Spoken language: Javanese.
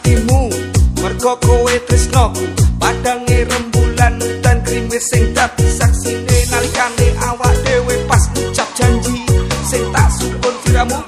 atimu mergo kowe tresnoku padange rembulan dan krimis sing tak saksine nalikane awak dhewe pas ngucap janji. Sing tak sukun diramu